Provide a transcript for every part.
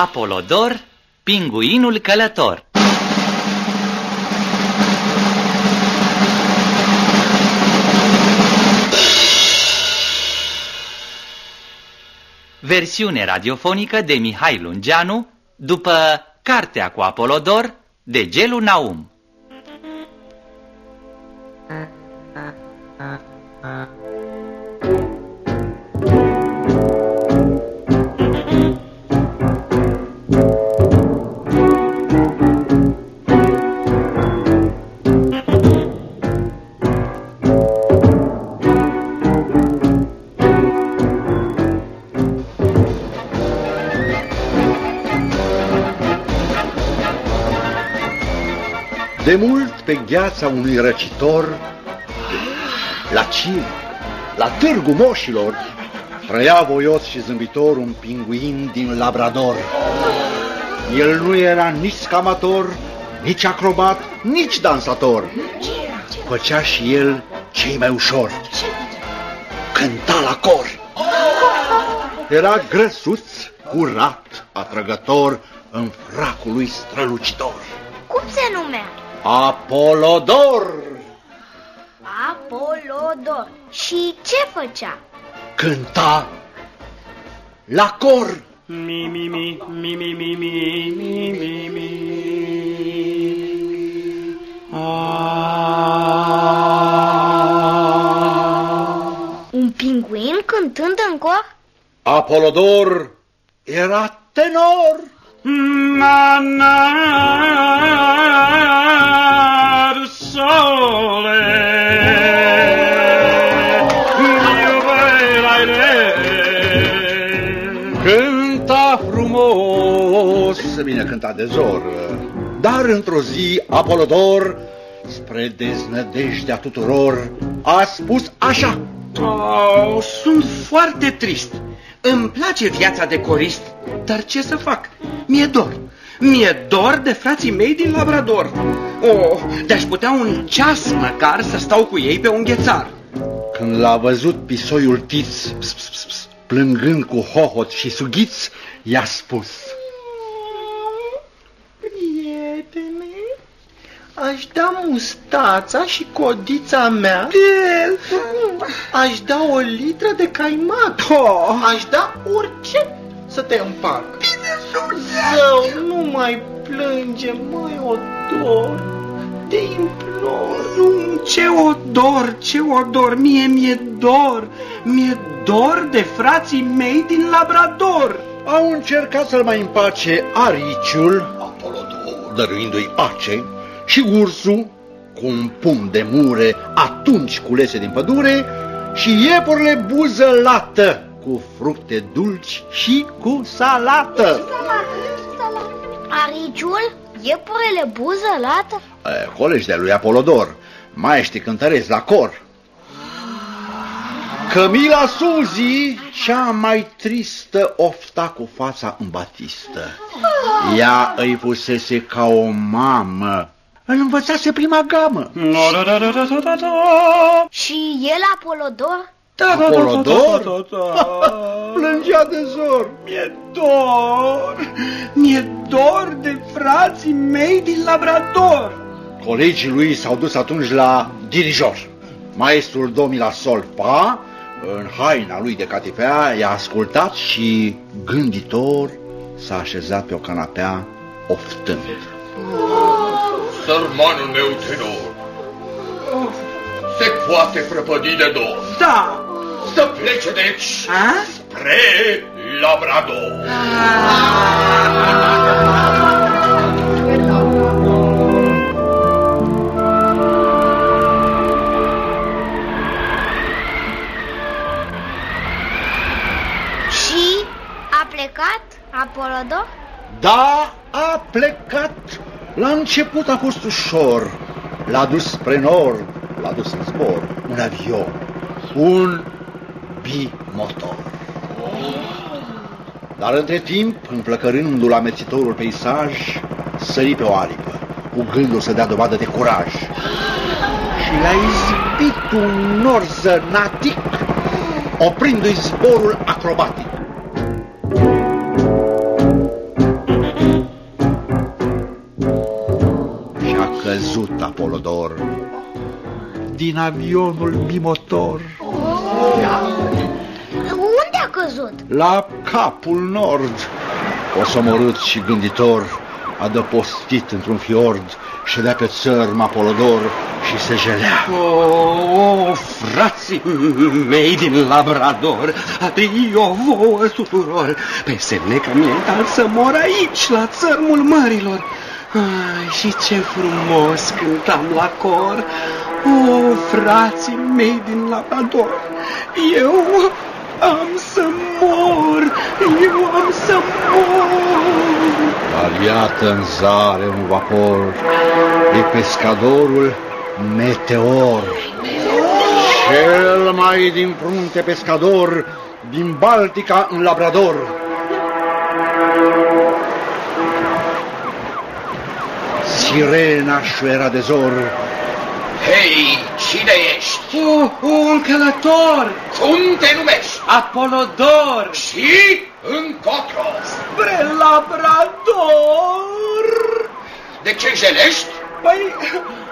Apolodor, pinguinul călător. Versiune radiofonică de Mihai Lungeanu după Cartea cu Apolodor de Gelu Naum De mult pe gheața unui răcitor, la cim, la târgu moșilor, trăia voios și zâmbitor un pinguin din Labrador. El nu era nici scamator, nici acrobat, nici dansator. Făcea și el cei mai ușor. Cânta la cor. Era grăsuț, curat, atrăgător, în fracul lui strălucitor. Cum se numea? Apolodor! Apolodor. Și ce făcea? Cânta la cor. Mi, mi, mi, mi, mi, mi, mi, mi, mi, mi. Ah. Un pinguin cântând în cor? Apolodor era tenor. Manar sole Cânta frumos. Bine, cânta de zor. Dar într-o zi Apolodor, spre deznădejdea tuturor, a spus așa. Oh, sunt foarte trist. Îmi place viața de corist, dar ce să fac? Mi-e dor. Mi-e dor de frații mei din Labrador. Oh, de-aș putea un ceas măcar să stau cu ei pe un ghețar. Când l-a văzut pisoiul tiț, ps, ps, ps, ps, plângând cu hohot și sughiț, i-a spus. Prietene, aș da mustața și codița mea Aș da o litră de caimac Oh, Aș da orice să te împac. Zău, nu mai plânge, mai odor Te implor nu, ce odor, ce odor, mie mi-e dor. Mi-e dor de frații mei din Labrador. Au încercat să-l mai împace ariciul, Apolodor, dăruindu-i ace, și ursul, cu un pumn de mure atunci culese din pădure, și iepurile buză lată, cu fructe dulci și cu salată. Ariciul? Iepurele buză lată? E, colegi de lui Apolodor, maestri cântăreți la cor. Camila Suzi, cea mai tristă, ofta cu fața în batistă. Ea îi pusese ca o mamă, îl învățase prima gamă. No, da, da, da, da, da, da, da. Și el Apolodor? Da, da, da, da, Apolodor? da, da, da. Plângea de zor. Mi-e dor, mi-e dor de frații mei din Labrador. Colegii lui s-au dus atunci la dirijor. Maestrul Domila Solpa, în haina lui de catifea, i-a ascultat și, gânditor, s-a așezat pe o canapea, oftând. Sărmanul meu tenor, se poate prăpădi de dor. Da, Să plece deci a? spre Labrador. Și a plecat Apolodor? Da, a plecat. La început a fost ușor. L-a dus spre nord, l-a dus în zbor. Un avion, un Bimoto. Dar între timp, înflăcărându-l amețitorul peisaj, sări pe o aripă, cu gândul să dea dovadă de curaj. Și l-a izbit un nor zănatic, oprindu-i zborul acrobatic. Și a căzut Apolodor din avionul bimotor. Oh! A căzut? la capul nord. Osomorât și gânditor, adăpostit într-un fiord, ședea pe țărm Apolodor și se jelea. O, oh, frații mei din Labrador, adio vouă tuturor, pe semne că mi-e dal să mor aici, la țărmul mărilor. Ai, și ce frumos cântam la cor, o, oh, frații mei din Labrador, eu am să mor, eu am să mor. Dar iată în zare un vapor, e pescadorul Meteor. Cel mai din frunte pescador din Baltica în Labrador. Sirena șuera de zor, Hei, cine ești? Oh, un călător, Cum te numești? Apolodor, Și încotro? spre Labrador. De ce jelești? Păi,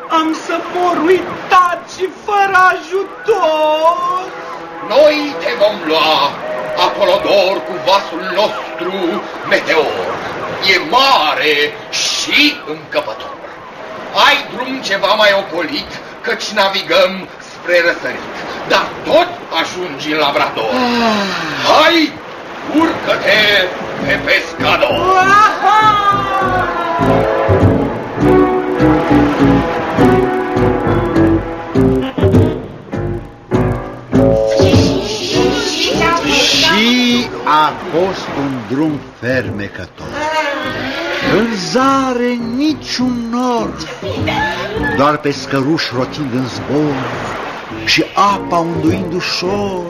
am să mor uitat și fără ajutor. Noi te vom lua, Apolodor cu vasul nostru meteor. E mare și încăpător. Ai drum ceva mai ocolit, căci navigăm spre răsărit. Dar tot ajungi în Labrador. Hai, urcă-te pe pescador! Și a fost un drum fermecător. În zare niciun nor, doar pescăruși rotind în zbor și apa unduind ușor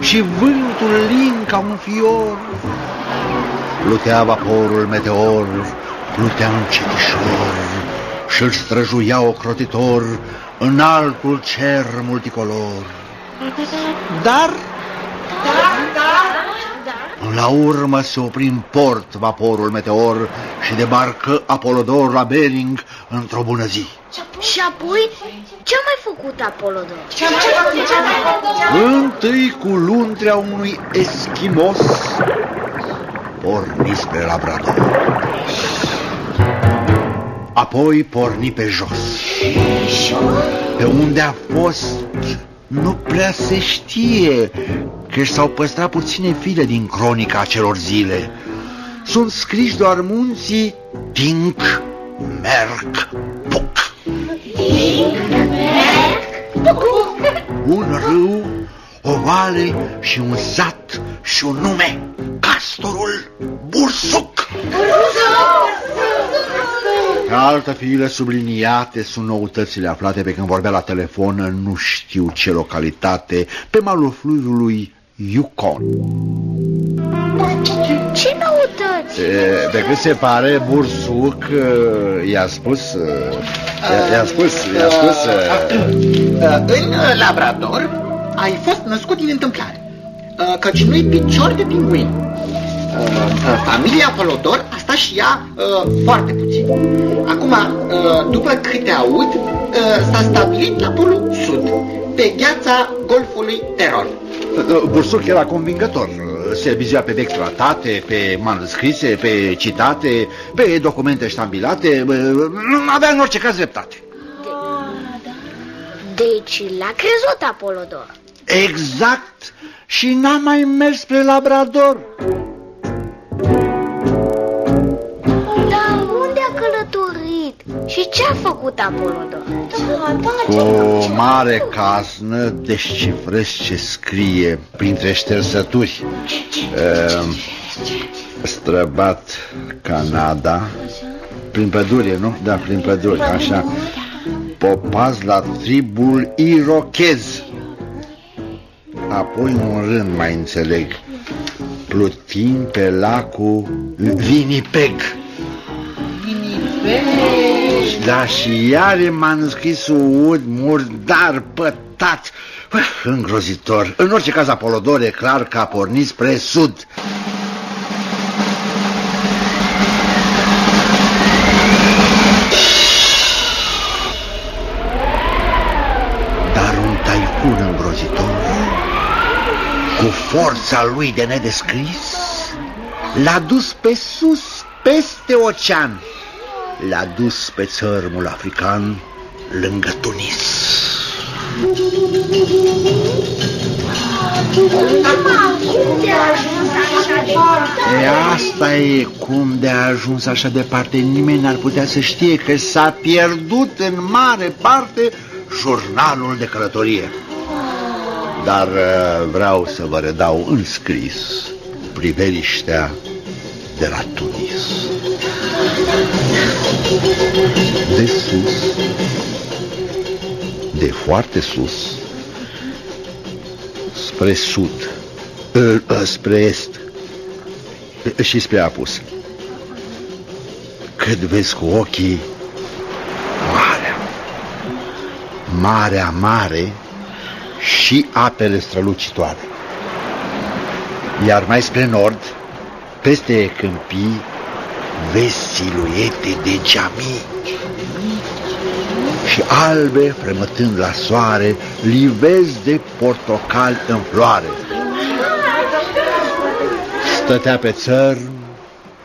și vântul lin ca un fior. Plutea vaporul meteor, plutea încetișor și îl străjuia ocrotitor în altul cer multicolor. Dar la urmă se opri în port vaporul Meteor și debarcă Apolodor la Bering într-o bună zi. Și apoi, ce-a mai făcut Apolodor? Întâi cu luntrea unui eschimos porni spre Labrador. Apoi porni pe jos. Pe unde a fost nu prea se știe că s-au păstrat puține file din cronica acelor zile. Sunt scriși doar munții Tink, Merc, Puc. Un râu, o vale și un sat și un nume, Castorul Bursuc. Pe altă file subliniate sunt noutățile aflate pe când vorbea la telefon în nu știu ce localitate, pe malul fluviului Yukon. Ce noutăți? E, Pe cât se pare, Bursuc e, i-a spus, e, i-a- i-a spus, i-a spus, e, În uh, Labrador ai fost născut din întâmplare, uh, căci nu-i picior de pinguin. Uh, uh, Familia Apolodor a stat și ea uh, foarte puțin. Acum, uh, după câte aud, uh, s-a stabilit la Polul Sud, pe gheața Golfului Terol. Bursuc era convingător. Se bizea pe vechi tratate, pe manuscrise, pe citate, pe documente ștambilate. Avea în orice caz dreptate. Deci l-a crezut Apolodor. Exact. Și n-a mai mers spre Labrador. Și ce a făcut Apolodor? Cu o mare casnă descifrez ce scrie printre ștersături. Ehm, Străbat Canada, prin pădure, nu? Da, prin pădure, așa. Popaz la tribul irochez. Apoi un rând mai înțeleg. Plutim pe lacul Winnipeg. Da și iar m-a înscris un ud murdar, pătat, îngrozitor. În orice caz, Apolodor e clar că a pornit spre sud. forța lui de nedescris, l-a dus pe sus, peste ocean l-a dus pe țărmul african, lângă Tunis. E asta e cum de a ajuns așa departe. Nimeni n-ar putea să știe că s-a pierdut în mare parte jurnalul de călătorie. Dar uh, vreau să vă redau în scris priveliștea de la Tunis. De sus, de foarte sus, spre sud, ă, ă, spre est ă, și spre apus. Cât vezi cu ochii marea, marea mare și apele strălucitoare. Iar mai spre nord, peste câmpii, vezi siluete de geamii și albe, fremătând la soare, livezi de portocal în floare. Stătea pe țărm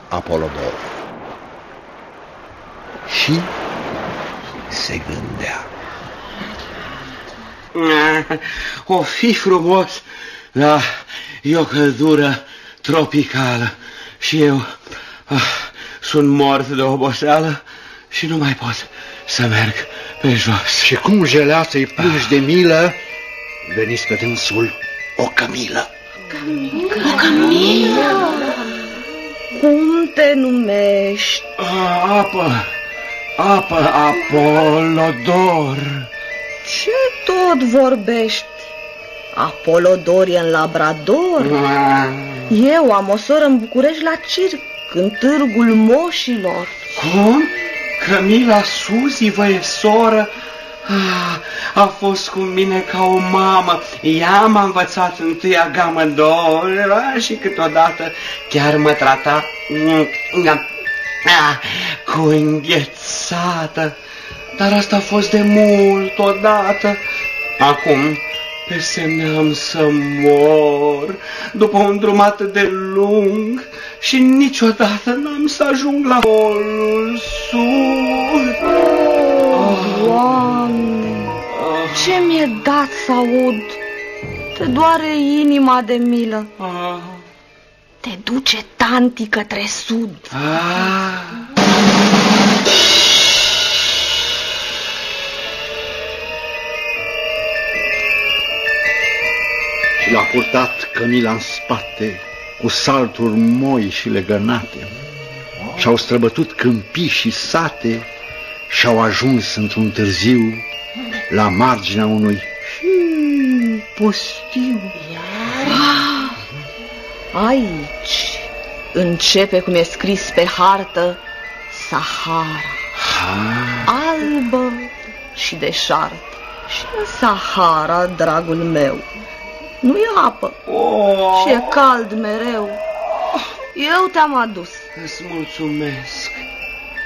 Apolodor și se gândea. O fi frumos la e o căldură tropicală și eu ah, sunt mort de oboseală și nu mai pot să merg pe jos. Și cum jelea să-i plângi de milă, veniți pe dânsul o cămilă. O cămilă? Cum te numești? A, apă, apă, Apolodor. Ce tot vorbești? Apolodor e în Labrador? A, Eu am o soră în București la circ, în târgul moșilor. cum? Camila Suzi vă e soră? Ah, a fost cu mine ca o mamă. Ea m-a învățat întâia gamă două și câteodată chiar mă trata mm, ah, cu înghețată. Dar asta a fost de mult odată. Acum pe semne am să mor după un drum atât de lung și niciodată n-am să ajung la polul sud. Doamne, ce mi-e dat să aud? Te doare inima de milă. Ah, Te duce tanti către sud. ah. L-a purtat Cămila în spate, cu salturi moi și legănate. Și-au străbătut câmpii și sate și-au ajuns într-un târziu la marginea unui hmm, pustiu. Aici începe cum e scris pe hartă Sahara. Albă și deșartă. Și în Sahara, dragul meu, nu e apă Oh, și e cald mereu. Eu te-am adus, îți mulțumesc.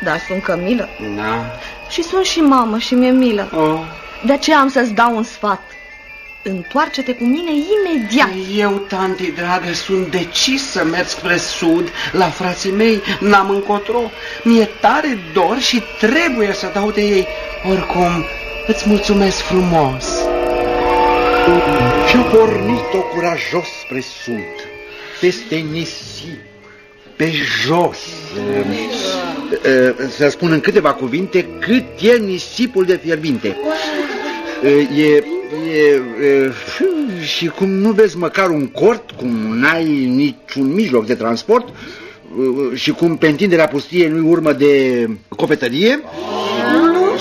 dar sunt Cămilă Da. și sunt și mamă și mi-e milă. Oh. De aceea am să-ți dau un sfat. Întoarce-te cu mine imediat. Eu, tanti dragă, sunt decis să merg spre sud, la frații mei, n-am încotro. Mi-e tare dor și trebuie să dau de ei. Oricum, îți mulțumesc frumos. Și-a pornit-o curajos spre sud, peste nisip, pe jos. Eh, Să spun în câteva cuvinte cât e nisipul de fierbinte. Eh, E, e, e, și cum nu vezi măcar un cort, cum n-ai niciun mijloc de transport, eh, și cum pe întinderea pustiei nu-i urmă de cofetărie,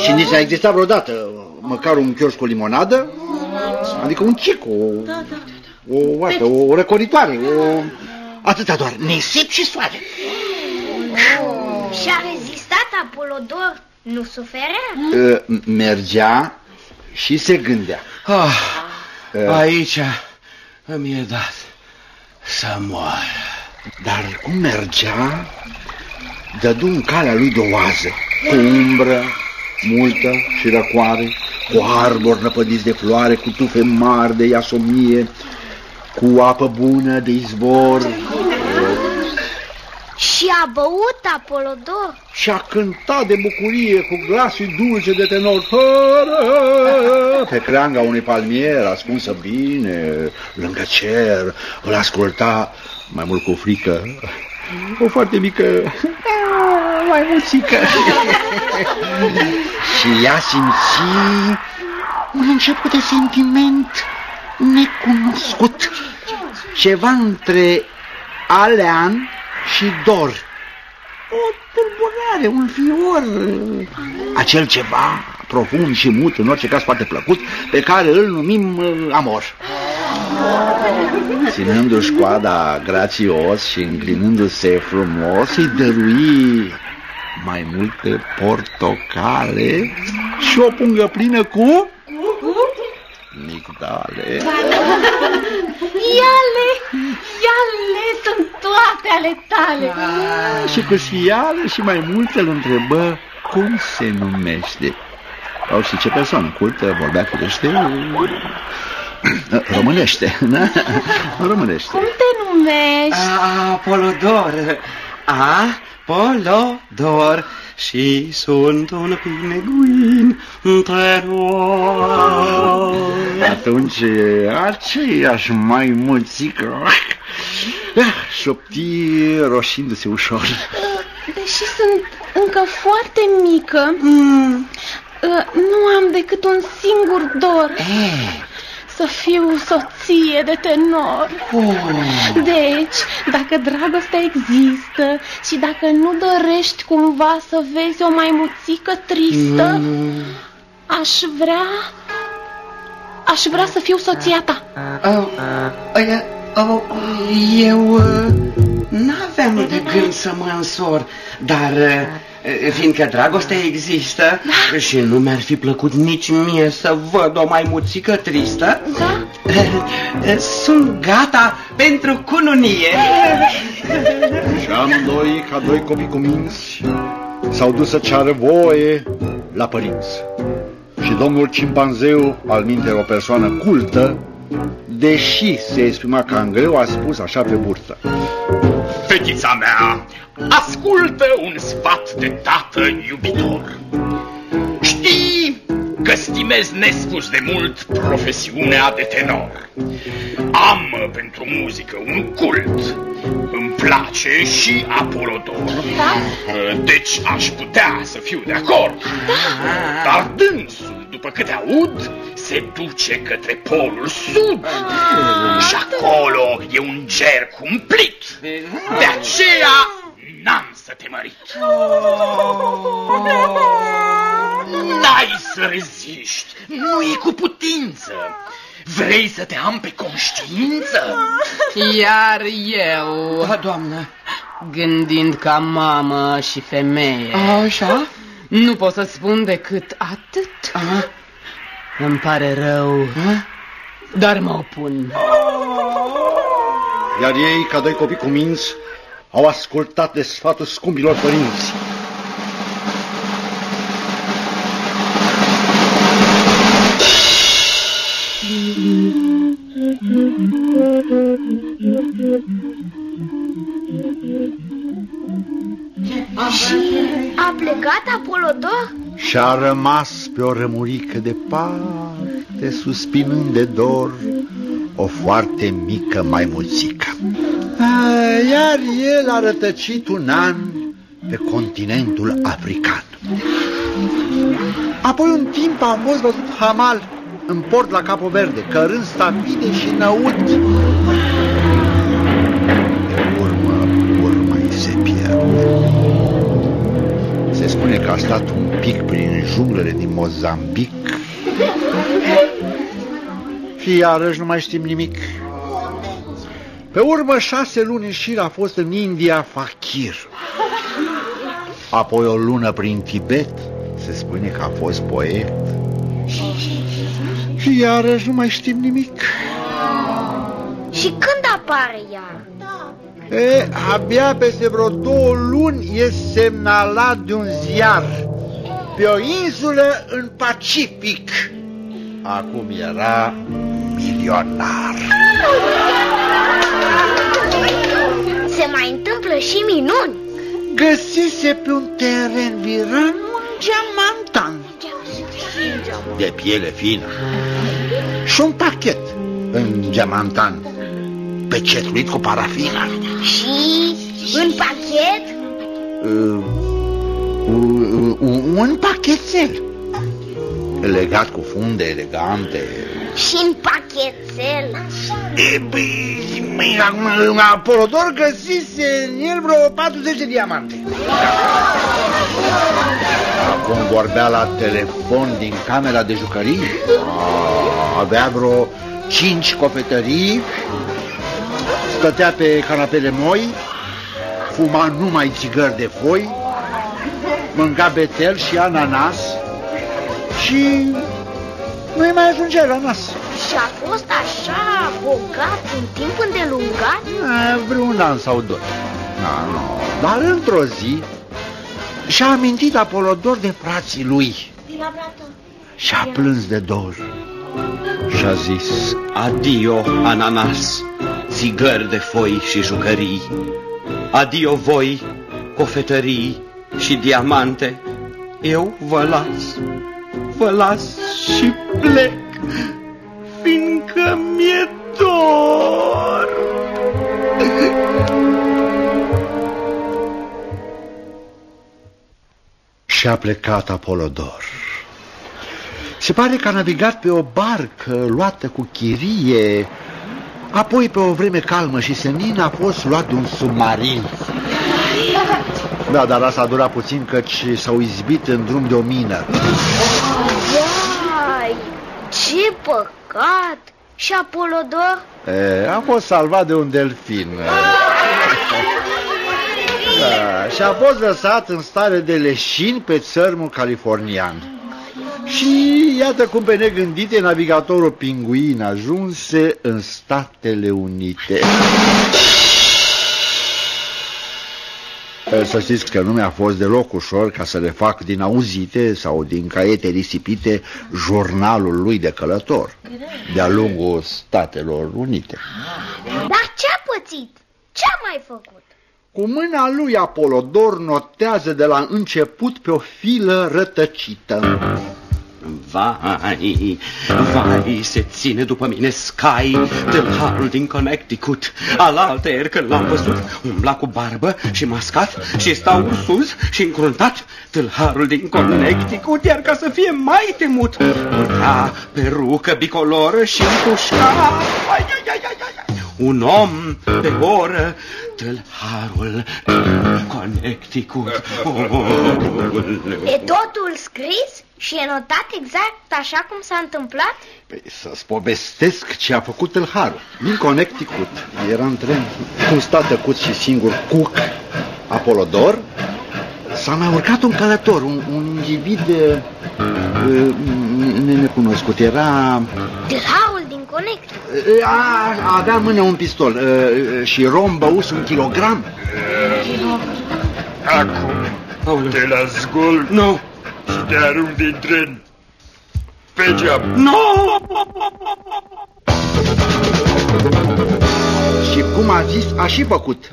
și nici n-a existat vreodată măcar un chioșc cu limonadă, adică un cic, o, o, oată, o răcoritoare, o... Atâta doar, nisip și soare. Și a rezistat Apolodor? Nu suferea? Uh, Mergea și se gândea. Ah, aici îmi e dat să moară. Dar cum mergea, dădu în calea lui de oază, cu umbră multă și răcoare, cu arbori năpădiți de floare, cu tufe mari de iasomnie, cu apă bună de izvor Și a băut Apolodor? și a cântat de bucurie cu glasul dulce de tenor fără pe creanga unei palmiere ascunsă bine lângă cer. Îl asculta mai mult cu frică. O foarte mică, mai muțică. și ea simți un început de sentiment necunoscut. Ceva între alean și dor. O tulburare, un fior. Acel ceva profund și mut, în orice caz foarte plăcut, pe care îl numim uh, amor. Ținându-și coada grațios și înclinându-se frumos, îi dărui mai multe portocale și o pungă plină cu... Migdale. Iale, iale, sunt toate ale tale. Și cu fială și mai multe îl întrebă cum se numește. Au și ce persoană cultă vorbea firește românește, da? Românește. Cum te numești? Apolodor, Apolodor și sunt un pineguin între noi. Atunci aceeași mai mulțică șopti roșindu-se ușor. Deși sunt încă foarte mică, mm, nu am decât un singur dor. Să fiu soție de tenor. Deci, dacă dragostea există și dacă nu dorești cumva să vezi o maimuțică tristă, aș vrea... Aș vrea să fiu soția ta. Oh, oh, oh, eu uh, n-aveam de gând să mă însor, dar uh, fiindcă dragostea există Da. și nu mi-ar fi plăcut nici mie să văd o maimuțică tristă, Da? sunt gata pentru cununie. Și amândoi, ca doi copii cuminți, s-au dus să ceară voie la părinți. Și domnul cimpanzeu, al minte o persoană cultă, deși se exprima cam greu, a spus așa pe burtă. Fetița mea, ascultă un sfat de tată iubitor. Știi că stimez nespus de mult profesiunea de tenor. Am pentru muzică un cult. Îmi place și Apolodor. Deci aș putea să fiu de acord. Dar dânsul, după câte aud, se duce către polul sud. Și acolo e un ger cumplit. De aceea n-am să te mărit. N-ai să reziști, nu e cu putință. Vrei să te am pe conștiință? Iar eu, Da, doamnă. gândind ca mamă și femeie, Așa? Nu pot să spun decât atât. Aha. Îmi pare rău, dar mă opun. Iar ei, ca doi copii cuminți, au ascultat de sfatul scumpilor părinți. Plecat Apolodor? Și-a rămas pe o rămurică departe, suspinând de dor, o foarte mică maimuțică. A, Iar el a rătăcit un an pe continentul african. Apoi un timp a fost văzut hamal în port la Capo Verde, cărând stafide și năut. De urmă, urmă îi se pierde. Se spune că a stat un pic prin junglele din Mozambic. Și iarăși nu mai știm nimic. Pe urmă, șase luni în șir a fost în India Fakir. Apoi o lună prin Tibet. Se spune că a fost poet. Și iarăși nu mai știm nimic. Și când apare ea? E, abia peste vreo două luni e semnalat de un ziar pe o insulă în Pacific. Acum era milionar. se mai întâmplă și minuni. Găsise pe un teren viran un geamantan de piele fină și un pachet în geamantan pecetuit cu parafină. Și în pachet? Uh, un, un, un pachetel legat cu funde elegante. Și în pachetel? E, băi, acum, Apolodor găsise în el vreo 40 de diamante. Acum vorbea la telefon din camera de jucării. Avea vreo cinci cofetării. Stătea pe canapele moi. Fuma numai țigări de foi. Mânca betel și ananas. Și nu-i mai ajungea la nas. Și a fost așa bogat un timp îndelungat? A, vreun an sau doi. Da, nu. Dar într-o zi și-a amintit Apolodor de frații lui și-a plâns de dor și-a zis Adio, ananas, țigări de foi și jucării. Adio voi, cofetării și diamante. Eu vă las, vă las și plec, fiindcă mi-e dor. și-a plecat Apolodor. Se pare că a navigat pe o barcă luată cu chirie, apoi pe o vreme calmă și senină a fost luat de un submarin. Da, dar asta a durat puțin căci s-au izbit în drum de o mină. Vai, ce păcat! Și Apolodor? E, a fost salvat de un delfin. Da, și a fost lăsat în stare de leșin pe țărmul californian. Și iată cum pe negândite navigatorul pinguin ajunse în Statele Unite. Să știți că nu mi-a fost deloc ușor ca să le fac din auzite sau din caiete risipite jurnalul lui de călător de-a lungul Statelor Unite. Dar ce-a pățit? Ce-a mai făcut? Cu mâna lui Apolodor notează de la început pe o filă rătăcită. Vai, vai, se ține după mine Sky, tâlharul din Connecticut. Alaltă ieri când l-am văzut, umbla cu barbă și mascat și stau sus și încruntat. Tâlharul din Connecticut, iar ca să fie mai temut, purta perucă bicoloră și împușca. Ai, ai, ai, ai, ai. Un om pe oră, tâlharul din Connecticut. E totul scris? Și e notat exact așa cum s-a întâmplat? Păi, să-ți povestesc ce a făcut tâlharul. Din Connecticut era în tren, cum sta tăcut și singur Cook, Apolodor, s-a mai urcat un călător, un, un individ uh, uh, necunoscut. Era... Tâlharul din Connecticut. Uh, a, avea în mână un pistol uh, și rom băus un kilogram. Acum te las gol Nu, și te arunc din tren pe geam. nu! Și cum a zis, a și făcut.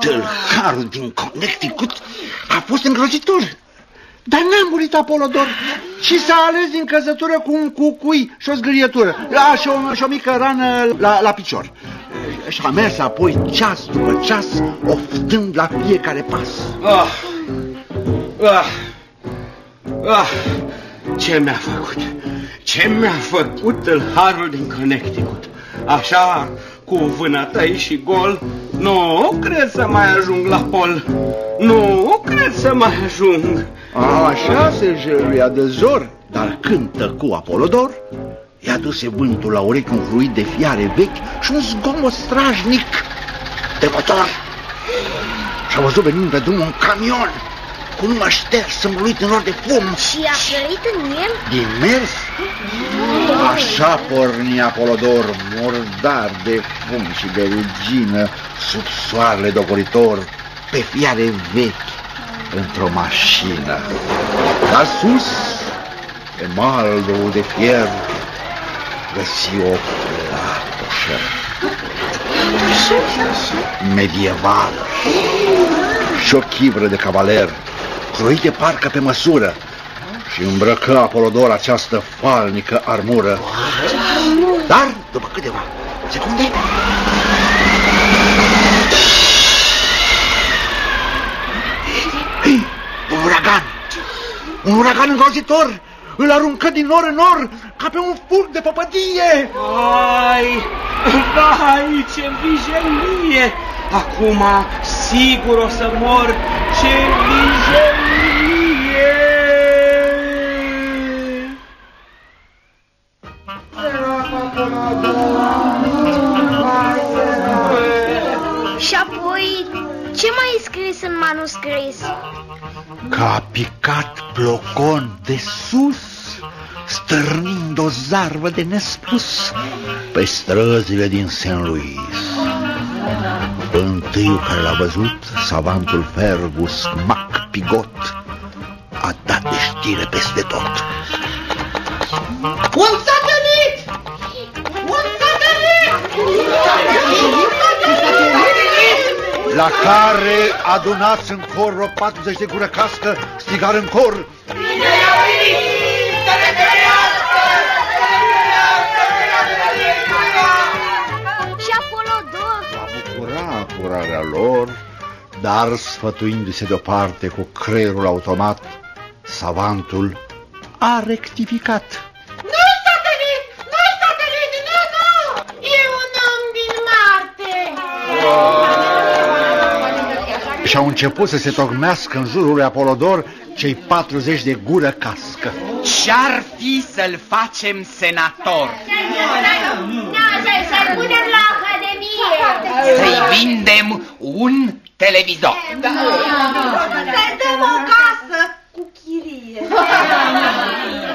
Tâlharul din Connecticut a fost îngrozitor. Dar n-a murit Apolodor și s-a ales din căzătură cu un cucui și o zgârietură a, și, o, și o mică rană la, la picior. Și a mers apoi ceas după ceas, oftând la fiecare pas. Ah, ah, ah, ce mi-a făcut? Ce mi-a făcut tâlharul din Connecticut? Așa, cu vânătăi și gol, nu cred să mai ajung la pol. Nu cred să mai ajung. Așa se jăruia de zor, dar când tăcu Apolodor, i-a duse vântul la urechi un fluid de fiare vechi și un zgomot strajnic de motor. Și-a văzut venind pe drum un camion cu numai șters învăluit în nor de fum. Și a flărit în el? Din mers? Așa porni Apolodor, murdar de fum și de rugină, sub soarele dogoritor, pe fiare vechi, într-o mașină. Dar sus, pe maldul de fier, găsi o platoșă medievală și o chivră de cavaler, croite parcă pe măsură, și îmbrăcă Apolodor această falnică armură. Dar, după câteva secunde, un uragan, un uragan îngrozitor, îl aruncă din nor în nor ca pe un furc de păpădie. Ai, vai, ce vijelie! Acum sigur o să mor, ce vijelie! Și apoi, ce mai e scris în manuscris? Că a picat plocon de sus, stârnind o zarvă de nespus pe străzile din St. Louis. Întâiul care l-a văzut, savantul Fergus Mac Pigot, a dat de știre peste tot. Un satelit! Un satelit! La care, adunați în cor vreo 40 de gură cască, strigar în cor. Și bucura apurarea lor, dar sfătuindu-se deoparte cu creierul automat, savantul a rectificat. Nu satelit! Nu satelit! Nu, nu! E un om din Marte! Și au început să se tocmească în jurul lui Apolodor cei 40 de gură cască. Ce-ar fi să-l facem senator? Să-l punem la Academie! Să-i vindem un televizor. Să-i dăm o casă cu chirie!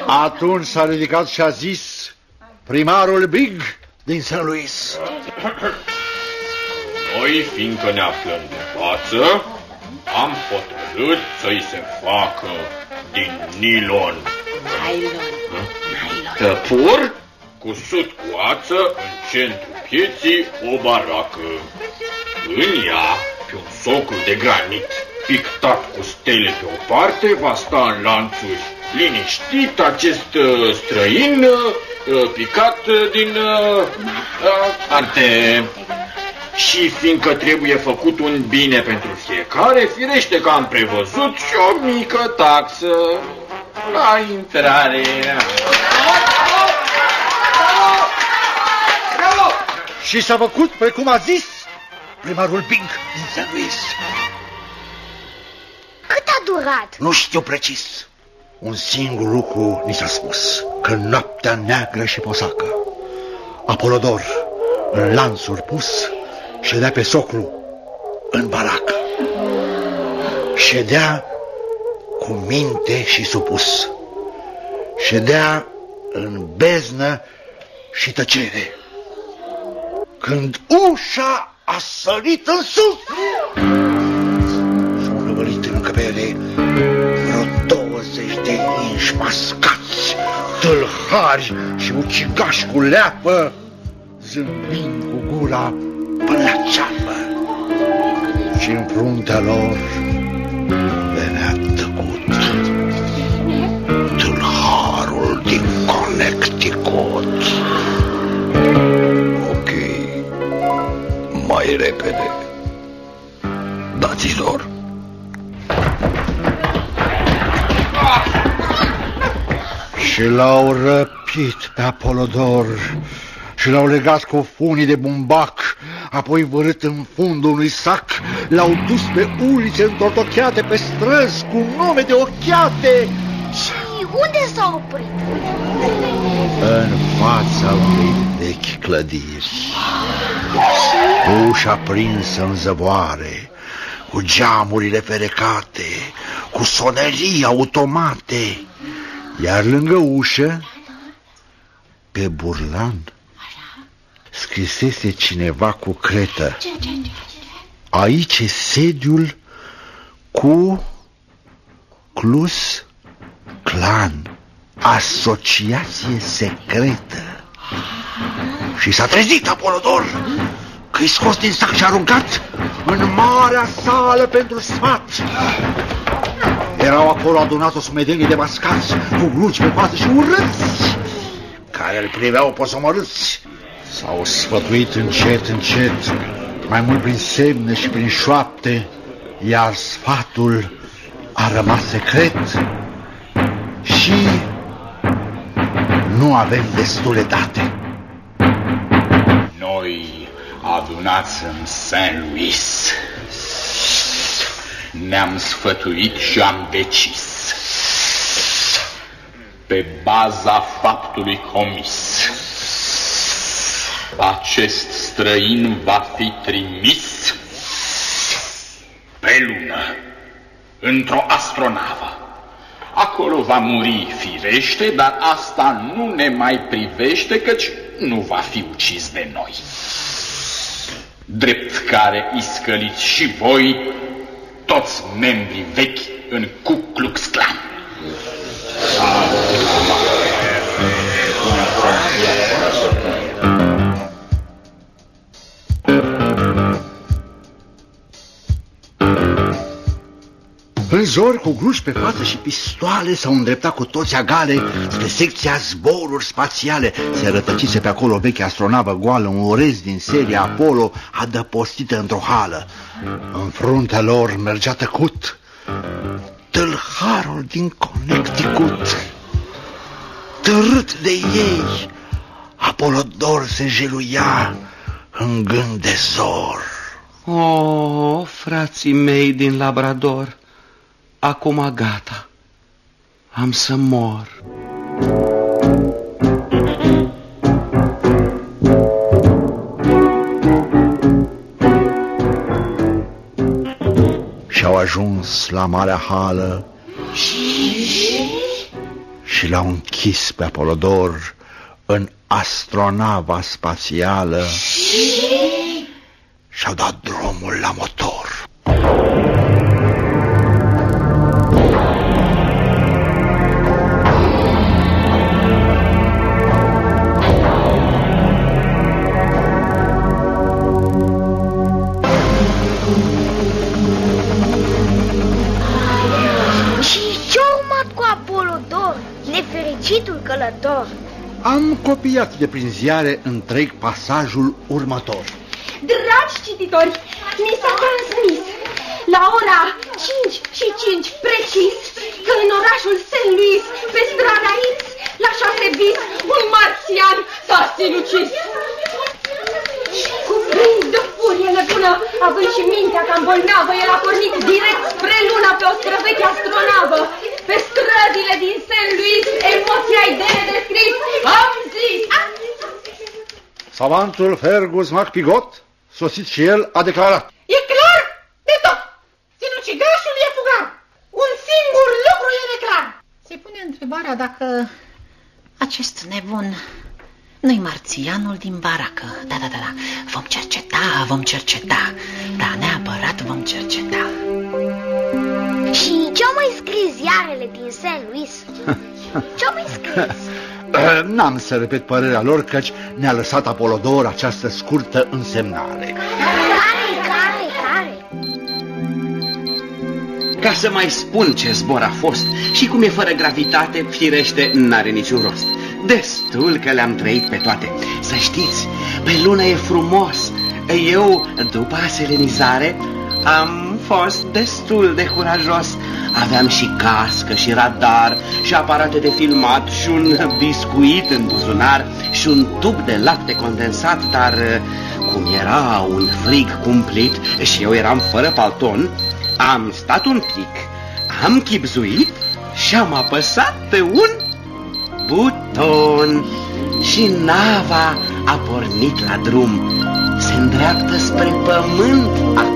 Atunci s-a ridicat și a zis primarul Big din St. Louis. Noi, fiindcă ne aflăm de față, am hotărât să-i se facă din nilon. Pur, cusut cu ață, în centrul pieții o baracă. În ea, pe un socul de granit, pictat cu stele pe o parte, va sta în lanțuri liniștit acest uh, străin uh, picat uh, din uh, uh, parte. Și fiindcă trebuie făcut un bine pentru fiecare, firește că am prevăzut și o mică taxă la intrare. Și s-a făcut precum a zis primarul Big din St. Louis. Cât a durat? Nu știu precis. Un singur lucru ni s-a spus, că noaptea neagră și posacă. Apolodor, în lanțuri pus, ședea pe soclu, în baracă. Ședea cu minte și supus. Ședea în beznă și tăcere. Când ușa a sărit în sus, s-au năvălit în încăpere vreo 20 de inși mascați, tâlhari și ucigași cu leapă, zâmbind cu gura până la ceapă. Și în fruntea lor mai repede. Dați-lor. Și l-au răpit pe Apolodor și l-au legat cu funii de bumbac, apoi vărât în fundul unui sac, l-au dus pe ulițe întortocheate pe străzi cu nume de ochiate. Și unde s-a oprit? În fața unei vechi clădiri. Ușa prinsă în zăvoare, cu geamurile ferecate, cu sonerii automate, iar lângă ușă, pe burlan, scrisese cineva cu cretă. Aici e sediul cu Clus Clan, asociație secretă. Și s-a trezit Apolodor că-i scos din sac și aruncat în marea sală pentru sfat. Erau acolo adunat o sumedenie de mascați cu gluci pe față și urâți, care îl priveau posomorâți. S-au sfătuit încet, încet, mai mult prin semne și prin șoapte, iar sfatul a rămas secret și nu avem destule date. Noi, adunați în Saint Louis, ne-am sfătuit și am decis pe baza faptului comis. Acest străin va fi trimis pe lună, într-o astronavă. Acolo va muri firește, dar asta nu ne mai privește, căci nu va fi ucis de noi. Drept care iscăliți și voi, toți membrii vechi în Ku Klux Klan. În zor, cu gruși pe față și pistoale, s-au îndreptat cu toți agale spre secția zboruri spațiale. Se rătăcise pe acolo veche astronavă goală, un orez din seria Apollo, adăpostită într-o hală. În fruntea lor mergea tăcut tâlharul din Connecticut. Târât de ei, Apolodor se jeluia în gând de zor. O, oh, frații mei din Labrador, acum gata, am să mor. Și-au ajuns la marea hală și l-au închis pe Apolodor în astronava spațială și-au dat drumul la motor. Am copiat de prin ziare întreg pasajul următor. Dragi cititori, ni s-a transmis la ora 5 și 5 precis că în orașul St. Louis, pe strada X, la 6 bis, un marțian s-a sinucis. Cuprins de furie nebună, având și mintea cam bolnavă, el a pornit direct spre luna pe o străveche astronavă. Pe străzile din St. Louis, emoția de nedescris, am zis... Savantul Fergus MacPigot, sosit și el, a declarat. E clar de tot. Sinucigașul e fugar. Un singur lucru e neclar. Se pune întrebarea dacă acest nebun nu-i marțianul din baracă. Da, da, da, da. Vom cerceta, vom cerceta. Da, neapărat vom cerceta. Și ce-au mai scris ziarele din St. Louis? Ce-au mai scris? N-am să repet părerea lor, căci ne-a lăsat Apolodor această scurtă însemnare. Care, care, care? Ca să mai spun ce zbor a fost și cum e fără gravitate, firește, n-are niciun rost. Destul că le-am trăit pe toate. Să știți, pe lună e frumos. Eu, după aselenizare, am fost destul de curajos. Aveam și cască și radar și aparate de filmat și un biscuit în buzunar și un tub de lapte condensat, dar cum era un frig cumplit și eu eram fără palton, am stat un pic, am chipzuit și am apăsat pe un buton și nava a pornit la drum. Se îndreaptă spre pământ acum.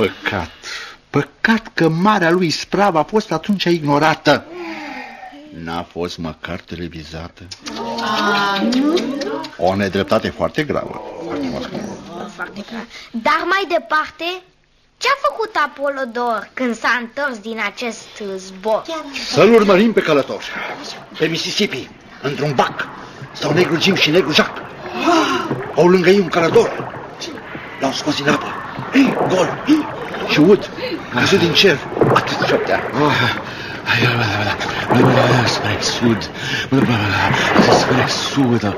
pecado. Păcat că marea lui spravă a fost atunci ignorată. N-a fost măcar televizată. O nedreptate foarte gravă. Dar mai departe, ce-a făcut Apolodor când s-a întors din acest zbor? Să-l urmărim pe călător. Pe Mississippi, într-un bac, stau negru Jim și negru Jack. Au lângă ei un călător. L-au scos din apă. Ei, gol. Și Wood, căzut din cer. Atât șoptea. Spre sud. Spre sud.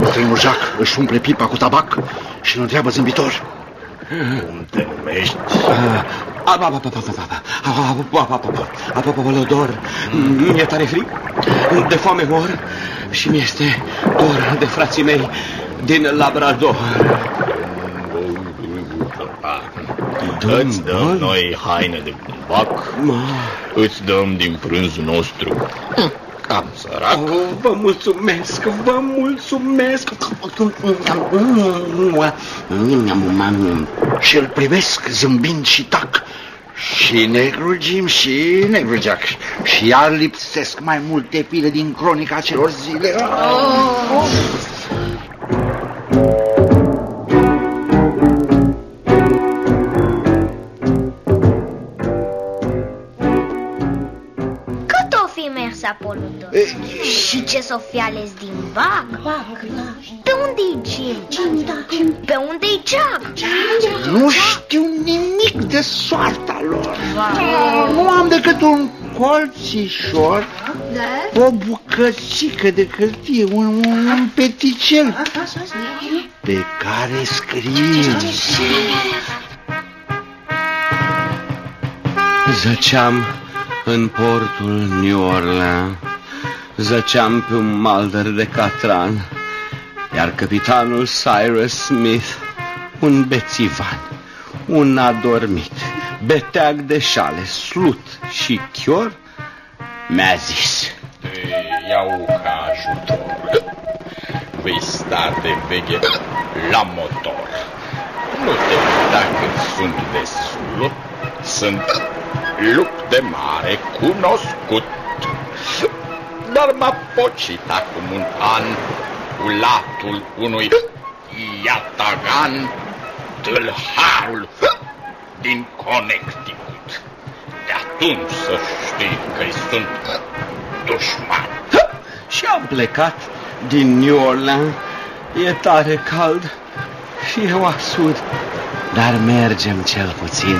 Bătrânul Jacques își umple pipa cu tabac și îl întreabă zâmbitor. Cum te numești? Apolodor, mi-e tare frig, de foame mor și mi-este dor de frații mei din Labrador. Îți dăm noi haine de bumbac, îți dăm din prânzul nostru. Cam sărac. Oh, vă mulțumesc, vă mulțumesc. Și îl privesc zâmbind și tac. Și negru Jim și negru Jack. Și iar lipsesc mai multe file din cronica celor zile. Oh. O fi mers Apolodor? Și ce s-o fi ales din bac? Pe unde-i Jim? Pe unde-i Jack? Nu știu nimic de soarta lor. Nu am decât un colțișor, o bucățică de hârtie, un, un, un peticel pe care scrie. Zăceam în portul New Orleans, zăceam pe un malder de catran, iar capitanul Cyrus Smith, un bețivan, un adormit, beteag de șale, slut și chior, mi-a zis. Te iau ca ajutor. Vei sta de veche la motor. Nu te uita când sunt destul. Sunt lup de mare cunoscut. Dar m-a pocit acum un an cu latul unui iatagan tâlharul din Connecticut. De atunci să știi că-i sunt dușman. Și am plecat din New Orleans, e tare cald și eu asud, dar mergem cel puțin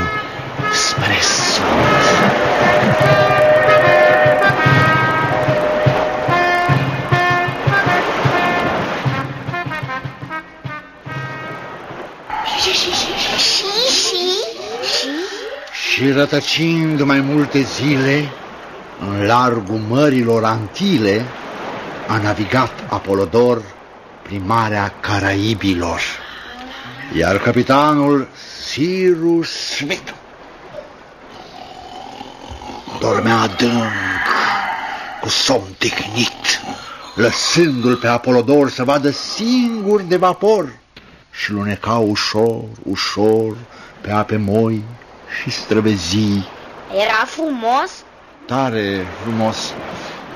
spre sud. Și, și, și, și, Și rătăcind mai multe zile, în largul mărilor Antile, a navigat Apolodor prin Marea Caraibilor. Iar capitanul Cyrus Smith dormea adânc, cu somn tihnit, lăsându-l pe Apolodor să vadă singur de vapor și luneca ușor, ușor pe ape moi și străvezii. Era frumos? Tare frumos.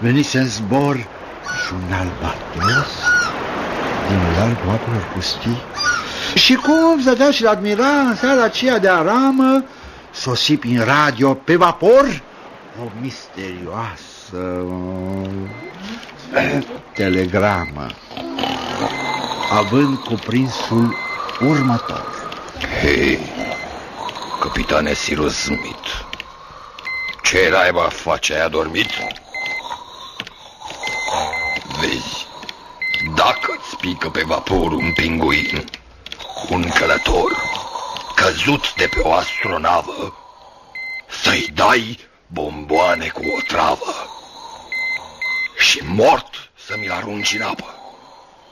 Venise în zbor și un albatros din largul apelor pustii. Și cum zădea și admira în seara aceea de aramă, sosi prin radio pe vapor o misterioasă telegramă, având cuprinsul următor. Hei, capitane Cyrus Smith, ce naiba face? Ai adormit? Vezi, dacă îți pică pe vapor un pinguin, un călător căzut de pe o astronavă, să-i dai bomboane cu o travă și mort să mi-l arunci în apă.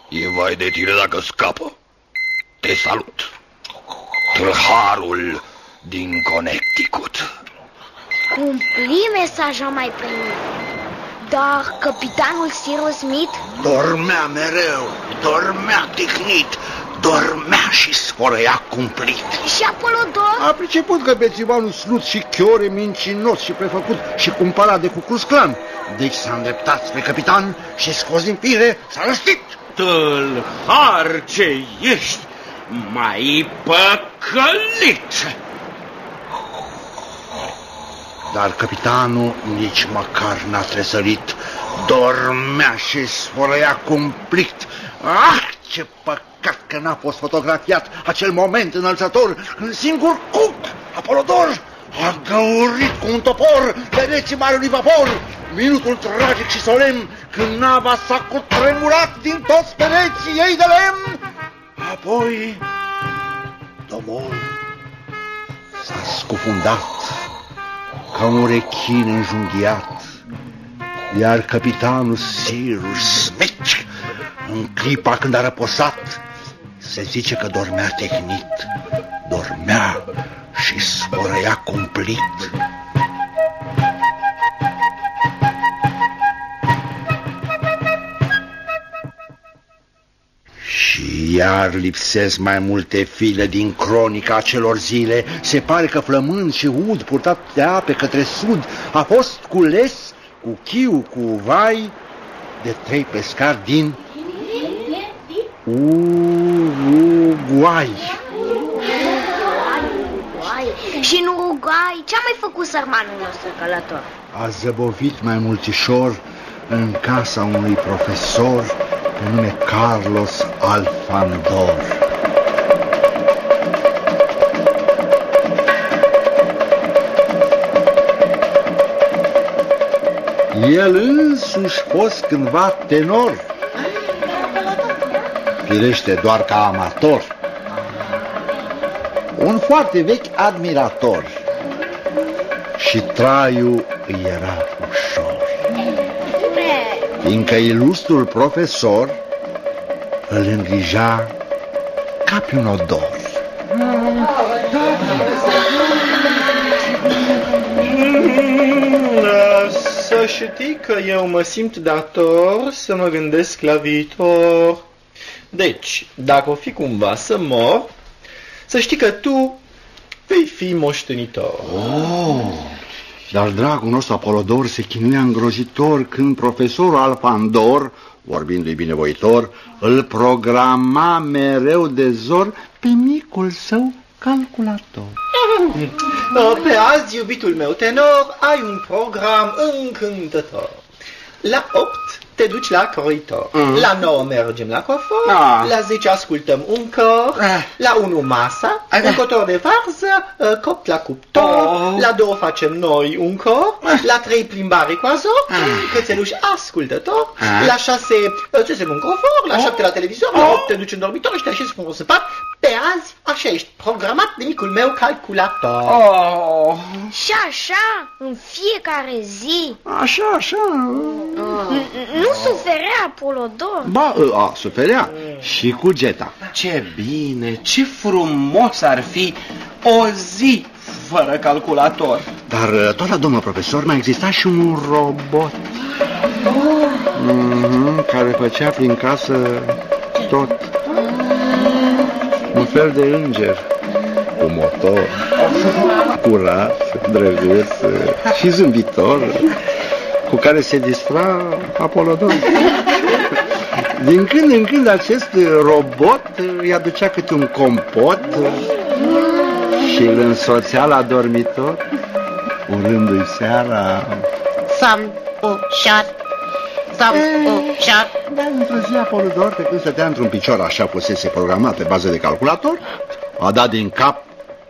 E vai de tine dacă scapă. Te salut. Tâlharul din Connecticut. Cumpli mesaja mai primit. Dar capitanul Cyrus Smith Dormea mereu, dormea tihnit, dormea și sfărăia cumplit. Și Apolodor? A priceput că bețivanul slut și chiore mincinos și prefăcut și cumpărat de Cucus Clan. Deci s-a îndreptat spre capitan și scos din fire s-a răstit. Tâlhar ce ești, mai păcălit! Dar capitanul nici măcar n-a tresărit, dormea și sfărăia cumplit. Ah, ce păcat că n-a fost fotografiat acel moment înălțător în singur cuc. Apolodor a găurit cu un topor pereții marului vapor. Minutul tragic și solemn când nava s-a cutremurat din toți pereții ei de lemn. Apoi, domol s-a scufundat ca un rechin înjunghiat, iar capitanul Cyrus Smith, în clipa când a răposat, se zice că dormea tehnit, dormea și sfărăia cumplit. Și iar lipsesc mai multe file din cronica acelor zile. Se pare că flămând și ud purtat de ape către sud a fost cules cu chiu, cu vai de trei pescari din Uruguay. Și în Uruguay, ce-a mai făcut sărmanul nostru călător? A zăbovit mai multișor în casa unui profesor pe nume Carlos Alfandor. El însuși fost cândva tenor, firește doar ca amator. Un foarte vechi admirator și traiul îi era ușor. Fiindcă ilustrul profesor îl îngrija ca pe un odor. Da, să știi că eu mă simt dator să mă gândesc la viitor. Deci, dacă o fi cumva să mor, să știi că tu vei fi moștenitor. Oh, dar dragul nostru Apolodor se chinuia îngrozitor când profesorul Alfandor, vorbindu-i binevoitor, îl programa mereu de zor pe micul său calculator. Pe azi, iubitul meu tenor, ai un program încântător. La 8 te duci la croitor. Mhm. La 9 mergem la cofor. Ah. La 10 ascultăm un cor. Ah. La 1 masa. Ah. Un cotor de varză, uh, copt la cuptor. Oh. La 2 facem noi un cor. La 3 plimbare cu azor. Ah. Cățeluș ascultător. Ah. La 6 țesem un cofor. La Oh. 7 la televizor. La 8 te duci în dormitor și te așezi frumos în pat. Pe azi, așa ești programat de micul meu calculator. Oh. Și așa, în fiecare zi. Așa, așa. Nu suferea Apolodor? Ba, a, suferea și cu Geta. Ce bine, ce frumos ar fi o zi fără calculator. Dar uh, tot la domnul profesor mai exista și un robot Mhm, care făcea prin casă tot. Un fel de înger cu motor, curat, drăguț și zâmbitor, cu care se distra Apolodor. Din când în când acest robot îi aducea câte un compot și îl însoțea la dormitor, urându-i seara. Somn ușor, somn ușor. Dar într-o zi Apolodor, pe când stătea într-un picior așa fusese programat pe bază de calculator, a dat din cap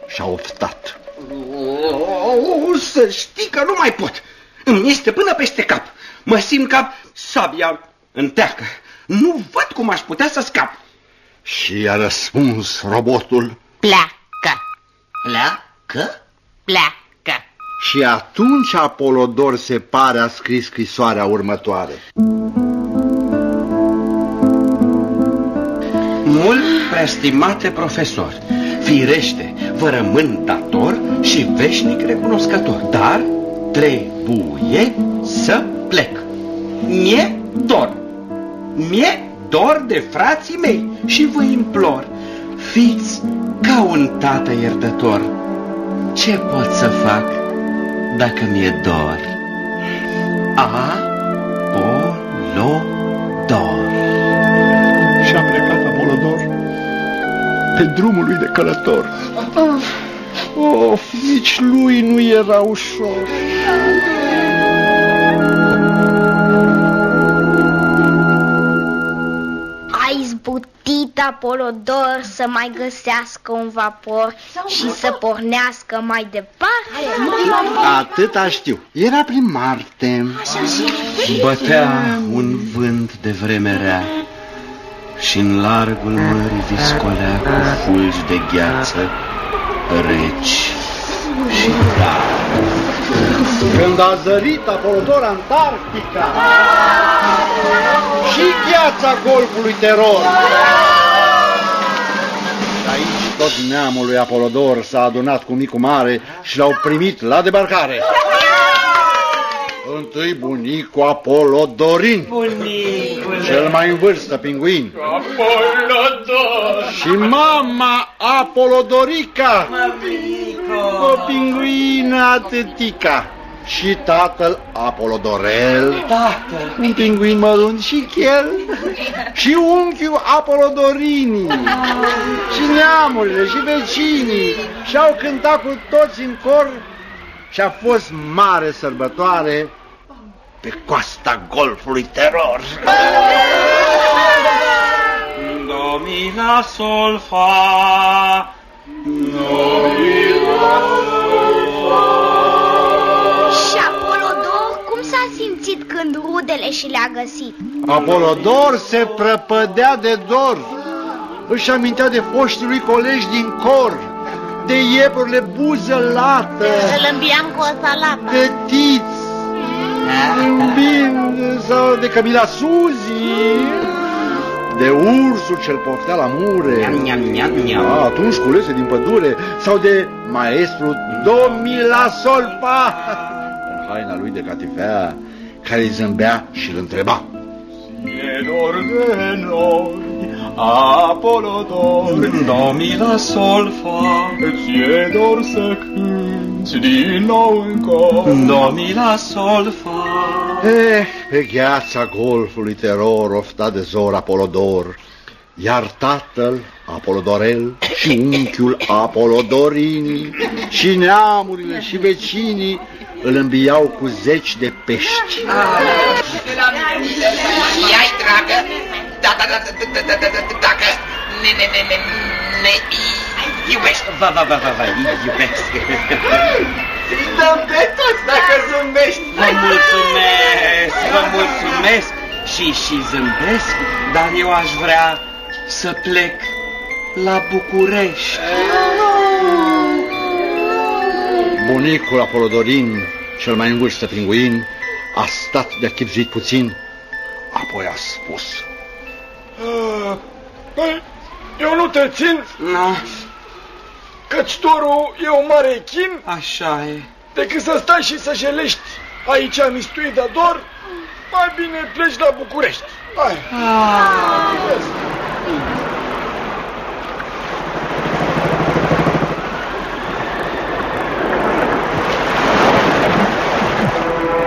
și a oftat. Oh, să știi că nu mai pot. Îmi este până peste cap. Mă simt ca sabia în teacă. Nu văd cum aș putea să scap. Și a răspuns robotul. Pleacă, Pleacă? pleacă. Și atunci Apolodor se pare a scris scrisoarea următoare. Mult preestimate profesor, firește, vă rămân dator și veșnic recunoscător, dar trebuie să plec. Mie dor, mie dor de frații mei și vă implor, fiți ca un tată iertător. Ce pot să fac dacă mi-e dor? Apolodor. Și-a plecat Apolodor pe drumul lui de călător. Of, nici lui nu era ușor. A izbutit Apolodor să mai găsească un vapor și să pornească mai departe? Atâta știu. Era prin Marte. Bătea un vânt de vreme rea și în largul mării viscolea cu fulgi de gheață reci și tari. Când a zărit Apolodor Antarctica și gheața golfului teror. Și aici tot neamul lui Apolodor s-a adunat cu micul mare și l-au primit la debarcare. Întâi bunicul Apolodorin, Bunicule! cel mai în vârstă pinguin, Apolodor! și mama Apolodorica, o pinguină atâtica, și tatăl Apolodorel, Tată! un pinguin mărunt și chel, și unchiul Apolodorini, și neamurile și vecinii, și-au cântat cu toți în cor și a fost mare sărbătoare pe coasta golfului teror. Domina sol fa Domina Și Apolodor cum s-a simțit când rudele și le-a găsit? Apolodor se prăpădea de dor, își amintea de foștii lui colegi din cor, de iepurile buză lată, Îl îmbiam cu o salată. de tiți, bin, sau de Camila Suzi, de ursul ce-l poftea la mure, Miam, miam, miam, miam. A, atunci culese din pădure, sau de maestru Domila Solfa, în haina lui de catifea, care îi zâmbea și îl întreba. E dor de noi, Apolodor, Domina sol fa ți-e dor să cânti din nou în cor. Domina sol fa Eh, pe gheața golfului teror ofta de zor Apolodor, iar tatăl Apolodorel și unchiul Apolodorini și neamurile și vecinii îl îmbiau cu zeci de pești. Ia-i, dragă, da, da, da, dacă ne, ne, ne, ne, ne iubești. Va, va, va, va, va, iubesc. Dăm pe toți dacă zâmbești. Vă mulțumesc, vă mulțumesc și și zâmbesc, dar eu aș vrea să plec la București. Bunicul Apolodorin, cel mai îngust pinguin, a stat de chipzuit puțin, apoi a spus... Păi, eu nu te țin, Na, căci dorul e o mare chin, așa e. decât să stai și să jelești aici mistuit de dor, mai bine pleci la București. Hai.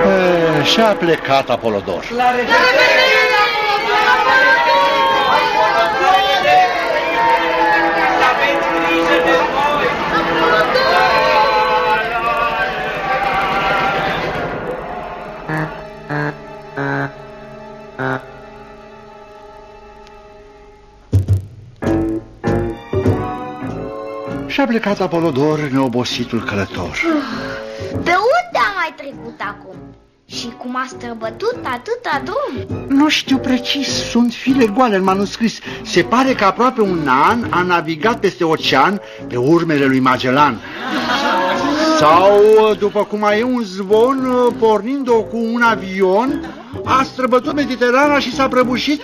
Eh, Și a plecat Apolodor. La revedere! Și a plecat Apolodor, neobositul călător. Pe unde a mai trecut acum? Și cum a străbătut atâta drum? Nu știu precis, sunt file goale în manuscris. Se pare că aproape un an a navigat peste ocean pe urmele lui Magellan. Sau, după cum mai e un zvon, pornind-o cu un avion, a străbătut Mediterana și s-a prăbușit.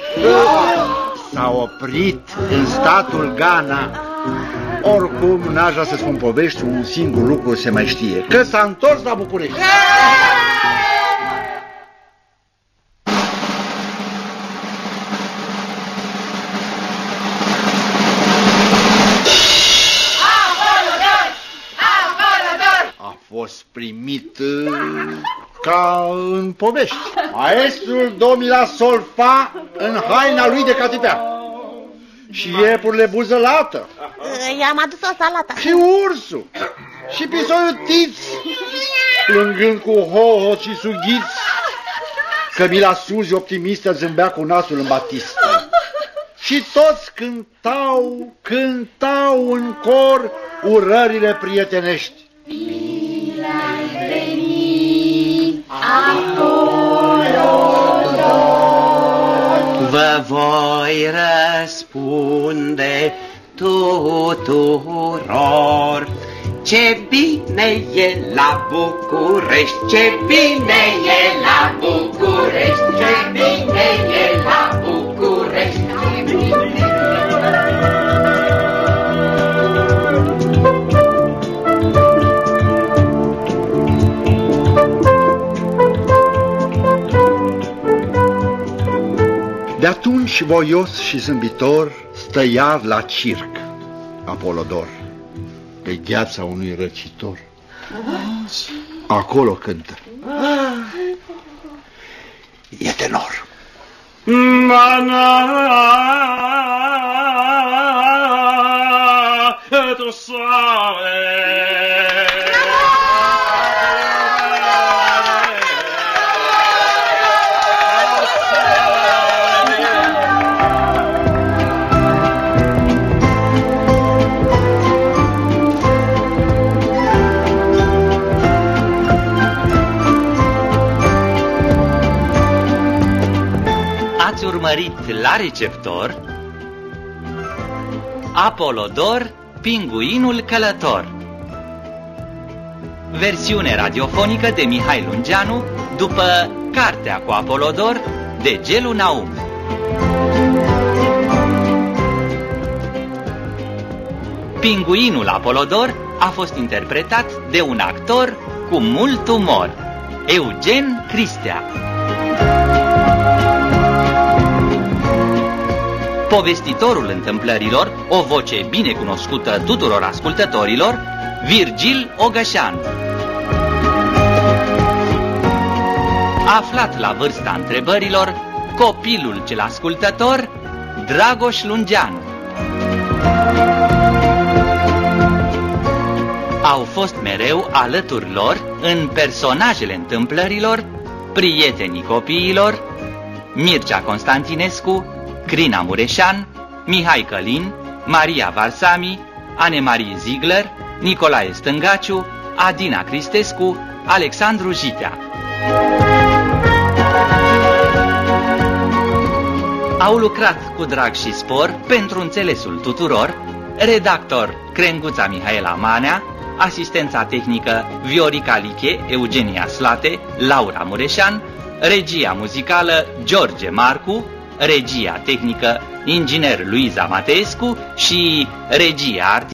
S-a oprit în statul Ghana. Oricum, n-aș vrea să spun povești, un singur lucru se mai știe, că s-a întors la București. A fost primit uh, ca în povești. Maestrul domnila solfa în haina lui de catipea. Și iepurile buzălată. I-am adus o salată. Și ursul. Și pisoiul Tiț, plângând cu hoho și sughiți. Cămila Suzi, optimistă, zâmbea cu nasul în batistă. Și toți cântau, cântau în cor urările prietenești. Bine ai venit acolo Vă voi răspunde tuturor ce bine e la București, ce bine e la București, ce bine e la București. De atunci, voios și zâmbitor, stă iar la circ, Apolodor pe gheața unui răcitor. Acolo cântă. E tenor. Mana, tu urmărit la receptor Apolodor, pinguinul călător Versiune radiofonică de Mihai Lungeanu după Cartea cu Apolodor de Gelu Naum Pinguinul Apolodor a fost interpretat de un actor cu mult umor, Eugen Cristea. Povestitorul întâmplărilor, o voce bine cunoscută tuturor ascultătorilor, Virgil Ogășan. Aflat la vârsta întrebărilor, copilul cel ascultător, Dragoș Lungeanu. Au fost mereu alături lor în personajele întâmplărilor, prietenii copiilor, Mircea Constantinescu, Crina Mureșan, Mihai Călin, Maria Varsami, Anemarie Ziegler, Nicolae Stângaciu, Adina Cristescu, Alexandru Jitea. Au lucrat cu drag și spor pentru înțelesul tuturor, redactor Crenguța Mihaela Manea, asistența tehnică Viorica Liche, Eugenia Slate, Laura Mureșan, regia muzicală George Marcu, regia tehnică inginer Luiza Matescu și regia artistică